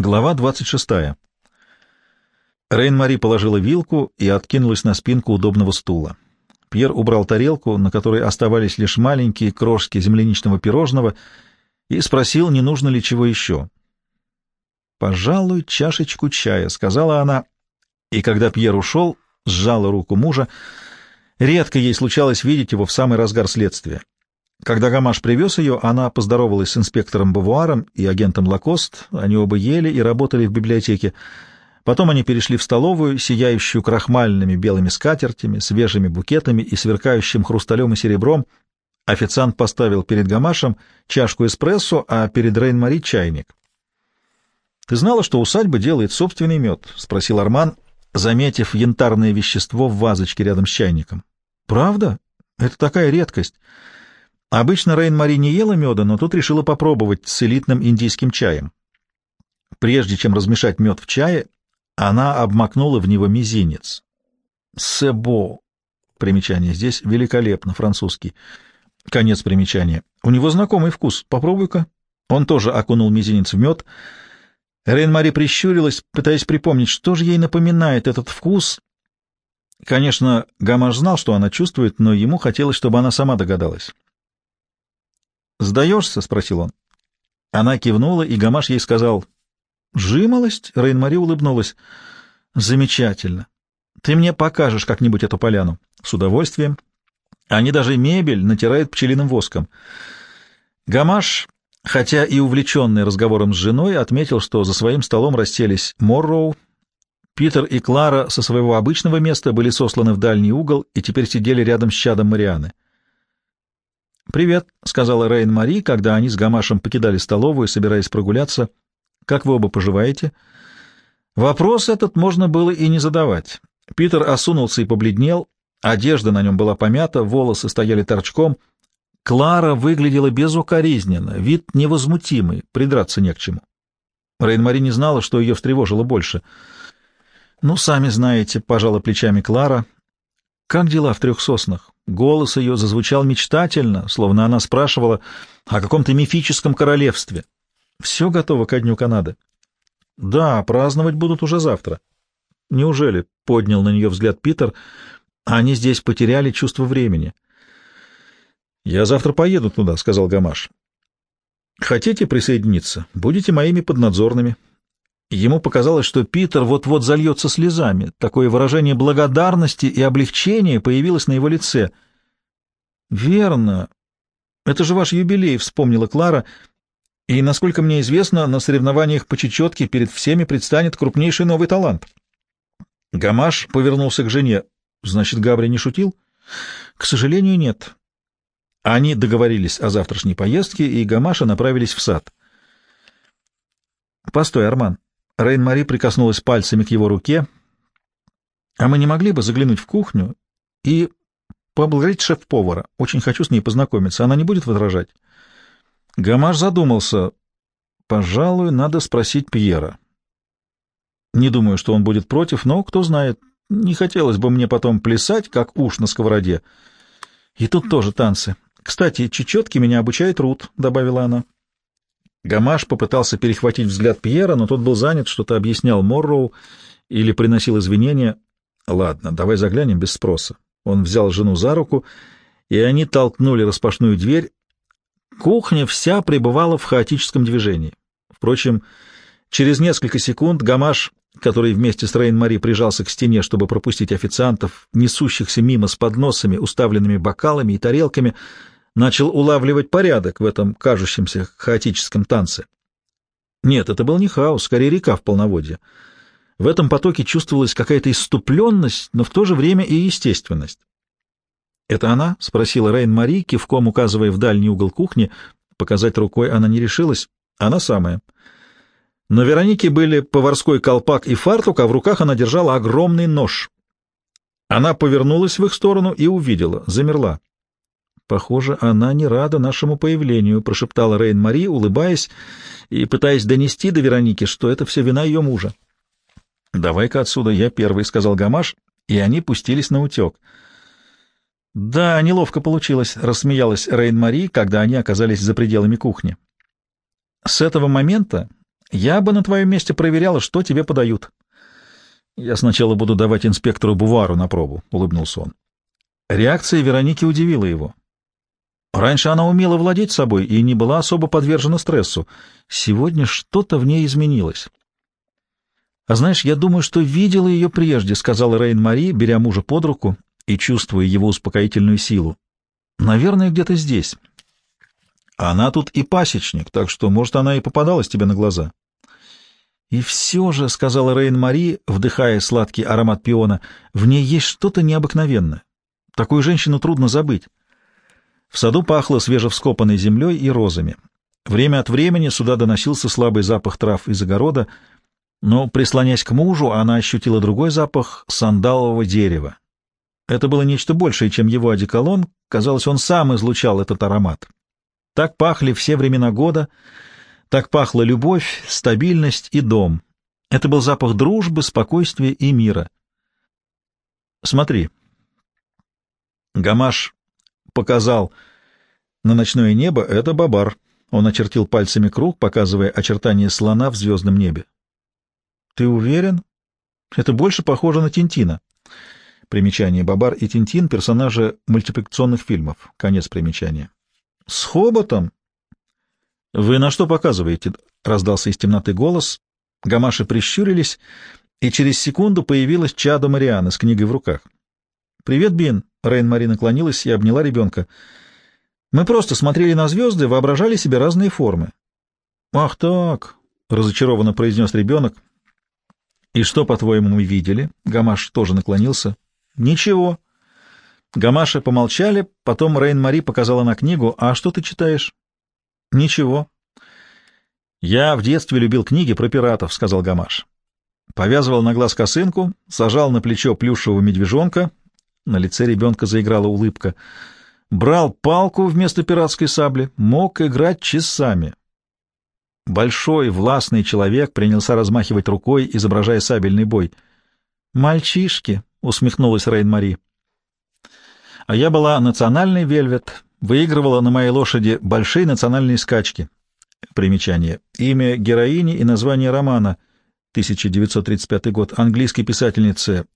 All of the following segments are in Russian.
Глава 26. Рейн-Мари положила вилку и откинулась на спинку удобного стула. Пьер убрал тарелку, на которой оставались лишь маленькие крошки земляничного пирожного, и спросил, не нужно ли чего еще. «Пожалуй, чашечку чая», — сказала она, и когда Пьер ушел, сжала руку мужа. Редко ей случалось видеть его в самый разгар следствия. Когда Гамаш привез ее, она поздоровалась с инспектором Бавуаром и агентом Лакост, они оба ели и работали в библиотеке. Потом они перешли в столовую, сияющую крахмальными белыми скатертями, свежими букетами и сверкающим хрусталем и серебром. Официант поставил перед Гамашем чашку эспрессо, а перед Рейн-Мари — чайник. «Ты знала, что усадьба делает собственный мед?» — спросил Арман, заметив янтарное вещество в вазочке рядом с чайником. «Правда? Это такая редкость». Обычно Рейн-Мари не ела меда, но тут решила попробовать с элитным индийским чаем. Прежде чем размешать мед в чае, она обмакнула в него мизинец. «Себо». Примечание здесь великолепно, французский. Конец примечания. У него знакомый вкус. Попробуй-ка. Он тоже окунул мизинец в мед. Рейн-Мари прищурилась, пытаясь припомнить, что же ей напоминает этот вкус. Конечно, Гамаш знал, что она чувствует, но ему хотелось, чтобы она сама догадалась. «Сдаешься?» — спросил он. Она кивнула, и Гамаш ей сказал. «Жимолость?» — Рейн-Мари улыбнулась. «Замечательно. Ты мне покажешь как-нибудь эту поляну». «С удовольствием. Они даже мебель натирают пчелиным воском». Гамаш, хотя и увлеченный разговором с женой, отметил, что за своим столом расселись Морроу, Питер и Клара со своего обычного места были сосланы в дальний угол и теперь сидели рядом с чадом Марианы. «Привет», — сказала Рейн-Мари, когда они с Гамашем покидали столовую, собираясь прогуляться. «Как вы оба поживаете?» Вопрос этот можно было и не задавать. Питер осунулся и побледнел, одежда на нем была помята, волосы стояли торчком. Клара выглядела безукоризненно, вид невозмутимый, придраться не к чему. Рейн-Мари не знала, что ее встревожило больше. «Ну, сами знаете», — пожала плечами Клара. «Как дела в трех соснах?» Голос ее зазвучал мечтательно, словно она спрашивала о каком-то мифическом королевстве. Все готово ко дню Канады. Да, праздновать будут уже завтра. Неужели? — поднял на нее взгляд Питер. Они здесь потеряли чувство времени. Я завтра поеду туда, — сказал Гамаш. Хотите присоединиться? Будете моими поднадзорными. Ему показалось, что Питер вот-вот зальется слезами. Такое выражение благодарности и облегчения появилось на его лице. «Верно. Это же ваш юбилей», — вспомнила Клара. «И, насколько мне известно, на соревнованиях по чечетке перед всеми предстанет крупнейший новый талант». Гамаш повернулся к жене. «Значит, Габри не шутил?» «К сожалению, нет». Они договорились о завтрашней поездке, и Гамаша направились в сад. «Постой, Арман», Рейн-Мари прикоснулась пальцами к его руке. «А мы не могли бы заглянуть в кухню и поблагодарить шеф-повара? Очень хочу с ней познакомиться. Она не будет возражать?» Гамаш задумался. «Пожалуй, надо спросить Пьера». «Не думаю, что он будет против, но кто знает. Не хотелось бы мне потом плясать, как уж на сковороде. И тут тоже танцы. Кстати, чечетки меня обучает Рут», — добавила она. Гамаш попытался перехватить взгляд Пьера, но тот был занят, что-то объяснял Морроу или приносил извинения. «Ладно, давай заглянем без спроса». Он взял жену за руку, и они толкнули распашную дверь. Кухня вся пребывала в хаотическом движении. Впрочем, через несколько секунд Гамаш, который вместе с Рейн-Мари прижался к стене, чтобы пропустить официантов, несущихся мимо с подносами, уставленными бокалами и тарелками, начал улавливать порядок в этом кажущемся хаотическом танце. Нет, это был не хаос, скорее река в полноводье. В этом потоке чувствовалась какая-то иступленность, но в то же время и естественность. «Это она?» — спросила Рейн-Мари, кивком указывая в дальний угол кухни. Показать рукой она не решилась. «Она самая». На Веронике были поварской колпак и фартук, а в руках она держала огромный нож. Она повернулась в их сторону и увидела, замерла. «Похоже, она не рада нашему появлению», — прошептала Рейн-Мари, улыбаясь и пытаясь донести до Вероники, что это все вина ее мужа. «Давай-ка отсюда, я первый», — сказал Гамаш, и они пустились на утек. «Да, неловко получилось», — рассмеялась Рейн-Мари, когда они оказались за пределами кухни. С этого момента Я бы на твоем месте проверяла, что тебе подают. Я сначала буду давать инспектору Бувару на пробу, — улыбнулся он. Реакция Вероники удивила его. Раньше она умела владеть собой и не была особо подвержена стрессу. Сегодня что-то в ней изменилось. «А знаешь, я думаю, что видела ее прежде», — сказала Рейн-Мари, беря мужа под руку и чувствуя его успокоительную силу. «Наверное, где-то здесь». «Она тут и пасечник, так что, может, она и попадалась тебе на глаза». «И все же», — сказала Рейн-Мари, вдыхая сладкий аромат пиона, — «в ней есть что-то необыкновенное. Такую женщину трудно забыть». В саду пахло свежевскопанной землей и розами. Время от времени сюда доносился слабый запах трав из огорода, но, прислонясь к мужу, она ощутила другой запах сандалового дерева. Это было нечто большее, чем его одеколон, казалось, он сам излучал этот аромат. Так пахли все времена года — так пахла любовь, стабильность и дом. Это был запах дружбы, спокойствия и мира. Смотри. Гамаш показал на ночное небо. Это бабар. Он очертил пальцами круг, показывая очертания слона в звездном небе. Ты уверен? Это больше похоже на Тинтина. Примечание Бабар и Тинтин — персонажи мультипликационных фильмов. Конец примечания. С хоботом? «Вы на что показываете?» — раздался из темноты голос. Гамаши прищурились, и через секунду появилась Чадо Мариана с книгой в руках. «Привет, Бин!» — Рейн-Мари наклонилась и обняла ребенка. «Мы просто смотрели на звезды, воображали себе разные формы». «Ах так!» — разочарованно произнес ребенок. «И что, по-твоему, мы видели?» Гамаш тоже наклонился. «Ничего». Гамаши помолчали, потом Рейн-Мари показала на книгу. «А что ты читаешь?» Ничего. Я в детстве любил книги про пиратов, сказал Гамаш. Повязывал на глаз косынку, сажал на плечо плюшевого медвежонка. На лице ребенка заиграла улыбка. Брал палку вместо пиратской сабли, мог играть часами. Большой, властный человек принялся размахивать рукой, изображая сабельный бой. «Мальчишки!» — усмехнулась Рейн-Мари. «А я была национальный вельвет, выигрывала на моей лошади большие национальные скачки. Примечание. Имя героини и название романа. 1935 год. Английской писательницы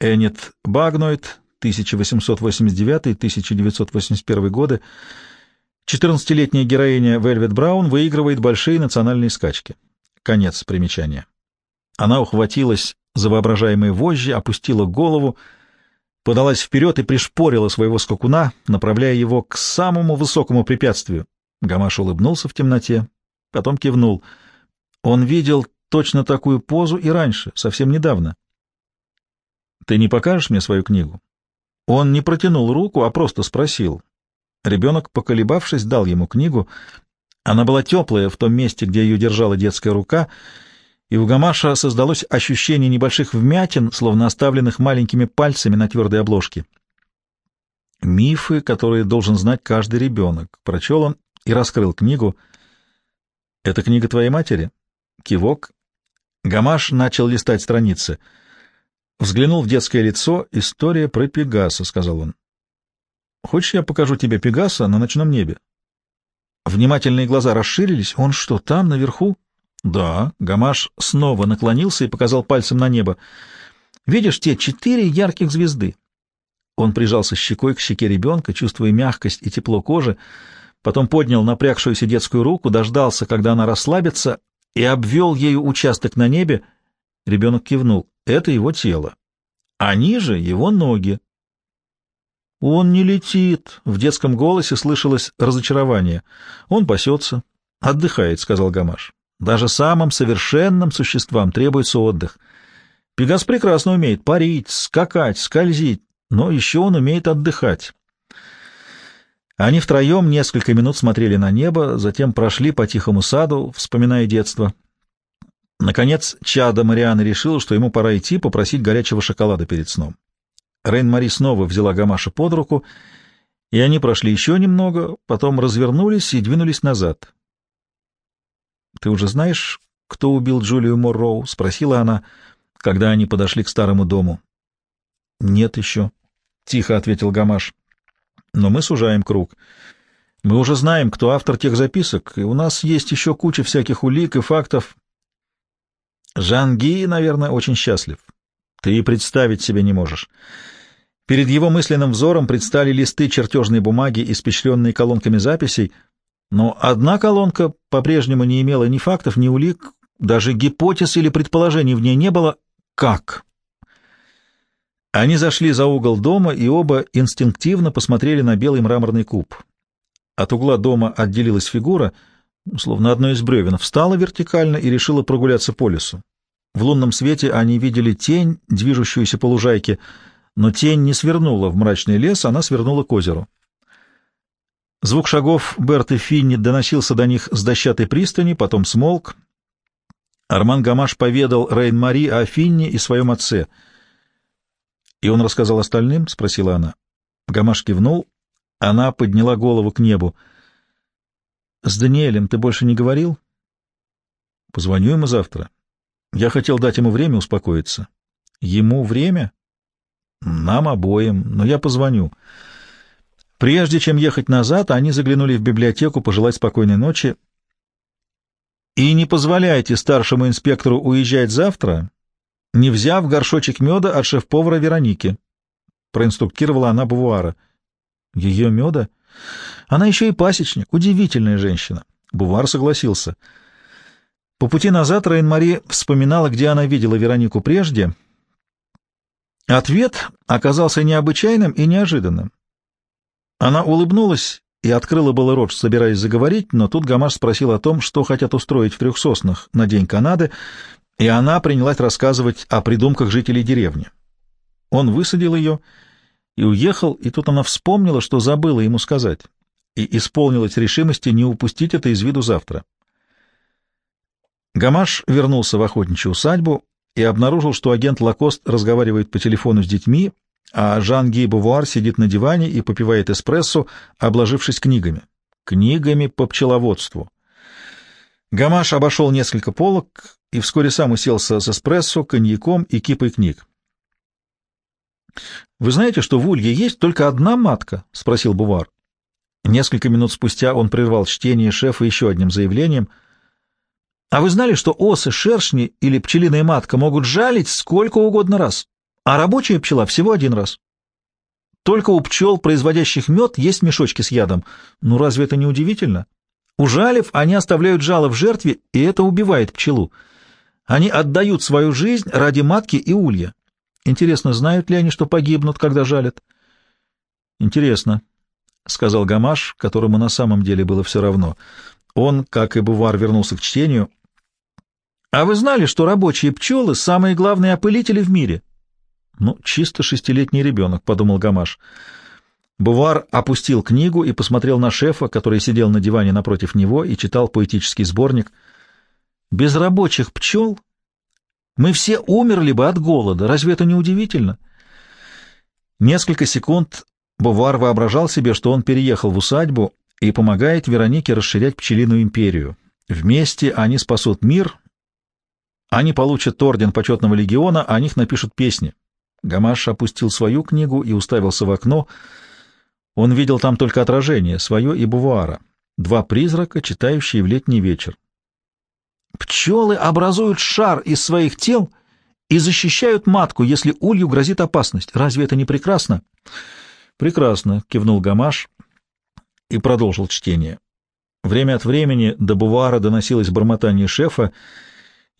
Эннет Багнойт. 1889-1981 годы. 14-летняя героиня Вельвет Браун выигрывает большие национальные скачки. Конец примечания. Она ухватилась за воображаемые вожжи, опустила голову, подалась вперед и пришпорила своего скакуна, направляя его к самому высокому препятствию. Гамаш улыбнулся в темноте, потом кивнул. Он видел точно такую позу и раньше, совсем недавно. «Ты не покажешь мне свою книгу?» Он не протянул руку, а просто спросил. Ребенок, поколебавшись, дал ему книгу. Она была теплая в том месте, где ее держала детская рука — и у Гамаша создалось ощущение небольших вмятин, словно оставленных маленькими пальцами на твердой обложке. «Мифы, которые должен знать каждый ребенок», — прочел он и раскрыл книгу. «Это книга твоей матери?» Кивок. Гамаш начал листать страницы. Взглянул в детское лицо. «История про Пегаса», — сказал он. «Хочешь, я покажу тебе Пегаса на ночном небе?» Внимательные глаза расширились. «Он что, там, наверху?» Да, Гамаш снова наклонился и показал пальцем на небо. Видишь те четыре ярких звезды? Он прижался щекой к щеке ребенка, чувствуя мягкость и тепло кожи, потом поднял напрягшуюся детскую руку, дождался, когда она расслабится, и обвел ею участок на небе. Ребенок кивнул. Это его тело. А ниже его ноги. «Он не летит!» — в детском голосе слышалось разочарование. «Он пасется. Отдыхает», — сказал Гамаш. Даже самым совершенным существам требуется отдых. Пегас прекрасно умеет парить, скакать, скользить, но еще он умеет отдыхать. Они втроем несколько минут смотрели на небо, затем прошли по тихому саду, вспоминая детство. Наконец, Чада Мариана решил, что ему пора идти попросить горячего шоколада перед сном. Рейн-Мари снова взяла Гамаша под руку, и они прошли еще немного, потом развернулись и двинулись назад. — Ты уже знаешь, кто убил Джулию Морроу? — спросила она, когда они подошли к старому дому. — Нет еще, — тихо ответил Гамаш. — Но мы сужаем круг. Мы уже знаем, кто автор тех записок, и у нас есть еще куча всяких улик и фактов. Жанги, наверное, очень счастлив. Ты и представить себе не можешь. Перед его мысленным взором предстали листы чертежной бумаги, испещренные колонками записей, но одна колонка по-прежнему не имела ни фактов, ни улик, даже гипотез или предположений в ней не было. Как? Они зашли за угол дома и оба инстинктивно посмотрели на белый мраморный куб. От угла дома отделилась фигура, словно одно из бревен, встала вертикально и решила прогуляться по лесу. В лунном свете они видели тень, движущуюся по лужайке, но тень не свернула в мрачный лес, она свернула к озеру. Звук шагов Берты Финни доносился до них с дощатой пристани, потом смолк. Арман Гамаш поведал Рейн-Мари о Финни и своем отце. — И он рассказал остальным? — спросила она. Гамаш кивнул. Она подняла голову к небу. — С Даниэлем ты больше не говорил? — Позвоню ему завтра. Я хотел дать ему время успокоиться. Ему время? Нам обоим, но я позвоню. Прежде чем ехать назад, они заглянули в библиотеку пожелать спокойной ночи. И не позволяйте старшему инспектору уезжать завтра, не взяв горшочек меда от шеф-повара Вероники. Проинструктировала она Бувуара. Ее меда? Она еще и пасечник, удивительная женщина. Бувар согласился. — по пути назад Рейн-Мари вспоминала, где она видела Веронику прежде. Ответ оказался необычайным и неожиданным. Она улыбнулась и открыла было рот, собираясь заговорить, но тут Гамаш спросил о том, что хотят устроить в трех соснах на День Канады, и она принялась рассказывать о придумках жителей деревни. Он высадил ее и уехал, и тут она вспомнила, что забыла ему сказать, и исполнилась решимости не упустить это из виду завтра. Гамаш вернулся в охотничью усадьбу и обнаружил, что агент Лакост разговаривает по телефону с детьми, а Жан-Ги Бувуар сидит на диване и попивает эспрессо, обложившись книгами. Книгами по пчеловодству. Гамаш обошел несколько полок и вскоре сам уселся с эспрессо, коньяком и кипой книг. «Вы знаете, что в Улье есть только одна матка?» — спросил Бувар. Несколько минут спустя он прервал чтение шефа еще одним заявлением — а вы знали, что осы, шершни или пчелиная матка могут жалить сколько угодно раз, а рабочая пчела всего один раз? Только у пчел, производящих мед, есть мешочки с ядом. Ну разве это не удивительно? Ужалив, они оставляют жало в жертве, и это убивает пчелу. Они отдают свою жизнь ради матки и улья. Интересно, знают ли они, что погибнут, когда жалят? Интересно, — сказал Гамаш, которому на самом деле было все равно. Он, как и Бувар, вернулся к чтению. А вы знали, что рабочие пчелы — самые главные опылители в мире? Ну, чисто шестилетний ребенок, — подумал Гамаш. Бувар опустил книгу и посмотрел на шефа, который сидел на диване напротив него и читал поэтический сборник. Без рабочих пчел мы все умерли бы от голода. Разве это не удивительно? Несколько секунд Бувар воображал себе, что он переехал в усадьбу и помогает Веронике расширять пчелиную империю. Вместе они спасут мир, они получат орден почетного легиона, о них напишут песни. Гамаш опустил свою книгу и уставился в окно. Он видел там только отражение, свое и Бувуара. Два призрака, читающие в летний вечер. Пчелы образуют шар из своих тел и защищают матку, если улью грозит опасность. Разве это не прекрасно? Прекрасно, кивнул Гамаш и продолжил чтение. Время от времени до Бувара доносилось бормотание шефа,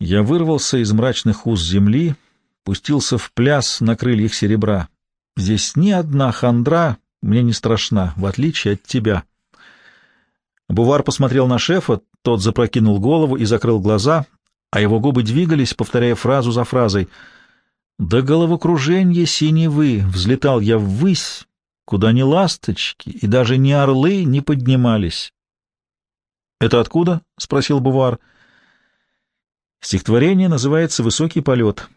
я вырвался из мрачных уз земли, пустился в пляс на крыльях серебра. Здесь ни одна хандра мне не страшна, в отличие от тебя. Бувар посмотрел на шефа, тот запрокинул голову и закрыл глаза, а его губы двигались, повторяя фразу за фразой. «До головокруженья синевы взлетал я ввысь, куда ни ласточки и даже ни орлы не поднимались». «Это откуда?» — спросил Бувар. — Стихотворение называется «Высокий полет».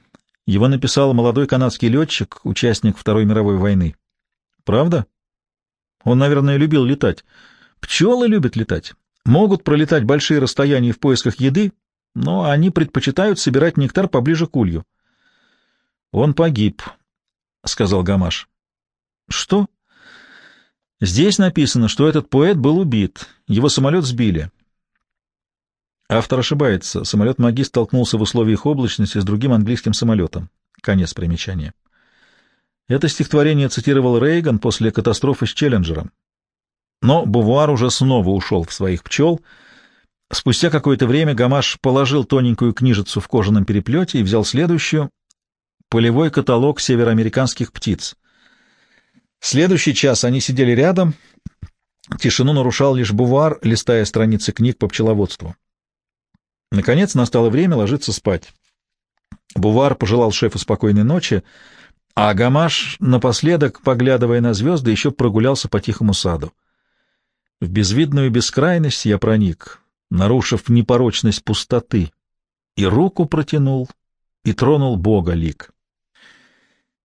Его написал молодой канадский летчик, участник Второй мировой войны. Правда? Он, наверное, любил летать. Пчелы любят летать. Могут пролетать большие расстояния в поисках еды, но они предпочитают собирать нектар поближе к улью. Он погиб, — сказал Гамаш. Что? Здесь написано, что этот поэт был убит. Его самолет сбили. Автор ошибается. Самолет «Магист» столкнулся в условиях облачности с другим английским самолетом. Конец примечания. Это стихотворение цитировал Рейган после катастрофы с «Челленджером». Но Бувуар уже снова ушел в своих пчел. Спустя какое-то время Гамаш положил тоненькую книжицу в кожаном переплете и взял следующую — полевой каталог североамериканских птиц. Следующий час они сидели рядом. Тишину нарушал лишь Бувар, листая страницы книг по пчеловодству. Наконец настало время ложиться спать. Бувар пожелал шефу спокойной ночи, а Гамаш, напоследок, поглядывая на звезды, еще прогулялся по тихому саду. В безвидную бескрайность я проник, нарушив непорочность пустоты, и руку протянул, и тронул Бога лик.